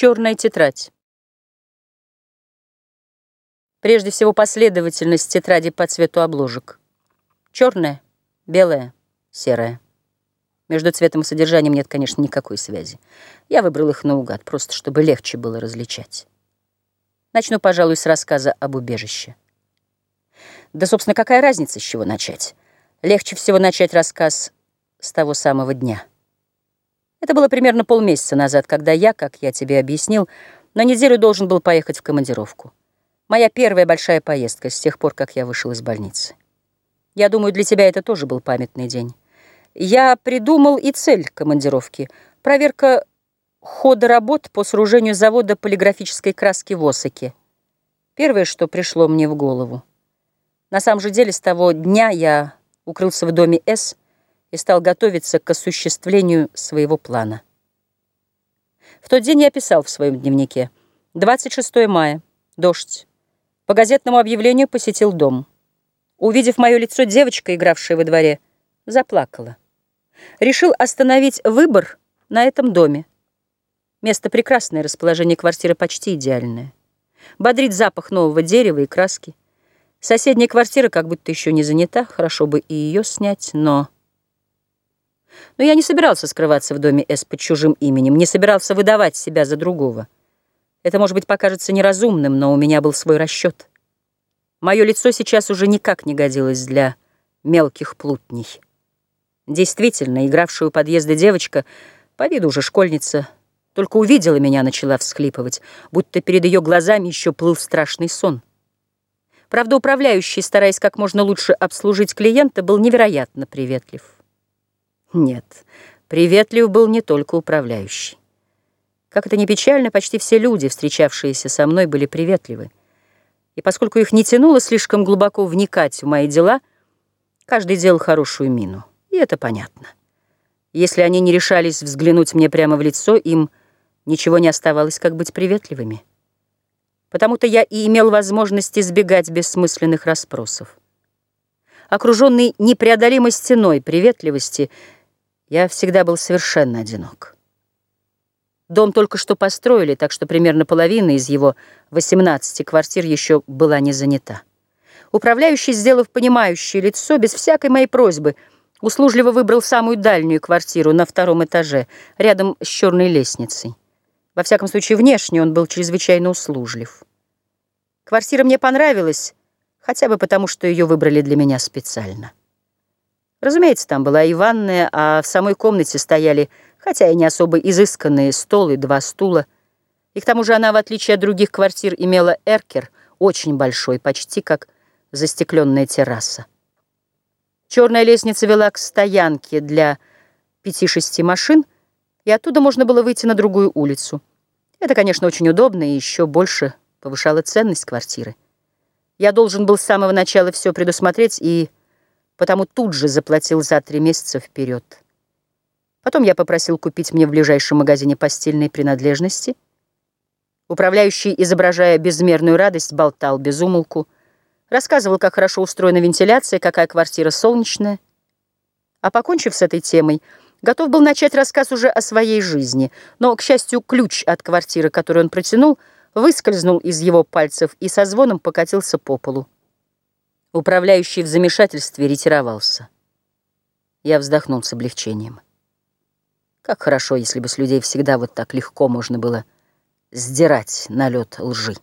Черная тетрадь. Прежде всего последовательность тетради по цвету обложек. Черная, белая, серая. Между цветом и содержанием нет, конечно, никакой связи. Я выбрал их наугад, просто чтобы легче было различать. Начну, пожалуй, с рассказа об убежище. Да, собственно, какая разница, с чего начать? Легче всего начать рассказ с того самого дня. Это было примерно полмесяца назад, когда я, как я тебе объяснил, на неделю должен был поехать в командировку. Моя первая большая поездка с тех пор, как я вышел из больницы. Я думаю, для тебя это тоже был памятный день. Я придумал и цель командировки — проверка хода работ по сооружению завода полиграфической краски в Осаке. Первое, что пришло мне в голову. На самом же деле, с того дня я укрылся в доме С — и стал готовиться к осуществлению своего плана. В тот день я писал в своем дневнике. 26 мая. Дождь. По газетному объявлению посетил дом. Увидев мое лицо, девочка, игравшая во дворе, заплакала. Решил остановить выбор на этом доме. Место прекрасное, расположение квартиры почти идеальное. Бодрит запах нового дерева и краски. Соседняя квартира как будто еще не занята, хорошо бы и ее снять, но... Но я не собирался скрываться в доме С под чужим именем, не собирался выдавать себя за другого. Это, может быть, покажется неразумным, но у меня был свой расчет. Мое лицо сейчас уже никак не годилось для мелких плутней. Действительно, игравшая у подъезда девочка, по виду уже школьница, только увидела меня, начала всхлипывать, будто перед ее глазами еще плыл страшный сон. Правда, управляющий, стараясь как можно лучше обслужить клиента, был невероятно приветлив. Нет, приветлив был не только управляющий. Как это ни печально, почти все люди, встречавшиеся со мной, были приветливы. И поскольку их не тянуло слишком глубоко вникать в мои дела, каждый делал хорошую мину. И это понятно. Если они не решались взглянуть мне прямо в лицо, им ничего не оставалось, как быть приветливыми. Потому-то я и имел возможность избегать бессмысленных расспросов. Окруженный непреодолимой стеной приветливости — я всегда был совершенно одинок. Дом только что построили, так что примерно половина из его 18 квартир еще была не занята. Управляющий, сделав понимающее лицо, без всякой моей просьбы, услужливо выбрал самую дальнюю квартиру на втором этаже, рядом с черной лестницей. Во всяком случае, внешне он был чрезвычайно услужлив. Квартира мне понравилась, хотя бы потому, что ее выбрали для меня специально. Разумеется, там была и ванная, а в самой комнате стояли, хотя и не особо изысканные, стол и два стула. И к тому же она, в отличие от других квартир, имела эркер, очень большой, почти как застекленная терраса. Черная лестница вела к стоянке для пяти-шести машин, и оттуда можно было выйти на другую улицу. Это, конечно, очень удобно и еще больше повышало ценность квартиры. Я должен был с самого начала все предусмотреть и потому тут же заплатил за три месяца вперед. Потом я попросил купить мне в ближайшем магазине постельные принадлежности. Управляющий, изображая безмерную радость, болтал без умолку, рассказывал, как хорошо устроена вентиляция, какая квартира солнечная. А покончив с этой темой, готов был начать рассказ уже о своей жизни, но, к счастью, ключ от квартиры, который он протянул, выскользнул из его пальцев и со звоном покатился по полу. Управляющий в замешательстве ретировался. Я вздохнул с облегчением. Как хорошо, если бы с людей всегда вот так легко можно было сдирать налет лжи.